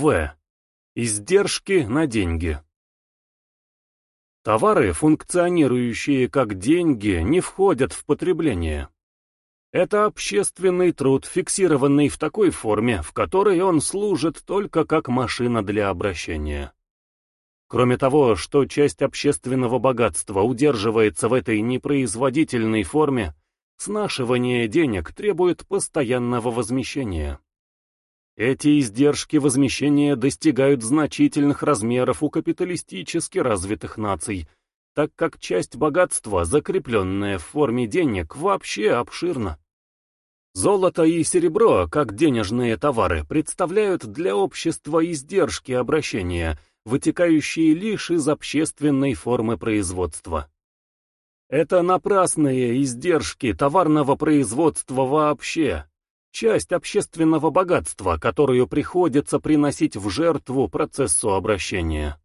В. Издержки на деньги. Товары, функционирующие как деньги, не входят в потребление. Это общественный труд, фиксированный в такой форме, в которой он служит только как машина для обращения. Кроме того, что часть общественного богатства удерживается в этой непроизводительной форме, снашивание денег требует постоянного возмещения. Эти издержки возмещения достигают значительных размеров у капиталистически развитых наций, так как часть богатства, закрепленная в форме денег, вообще обширна. Золото и серебро, как денежные товары, представляют для общества издержки обращения, вытекающие лишь из общественной формы производства. Это напрасные издержки товарного производства вообще, часть общественного богатства, которую приходится приносить в жертву процессу обращения.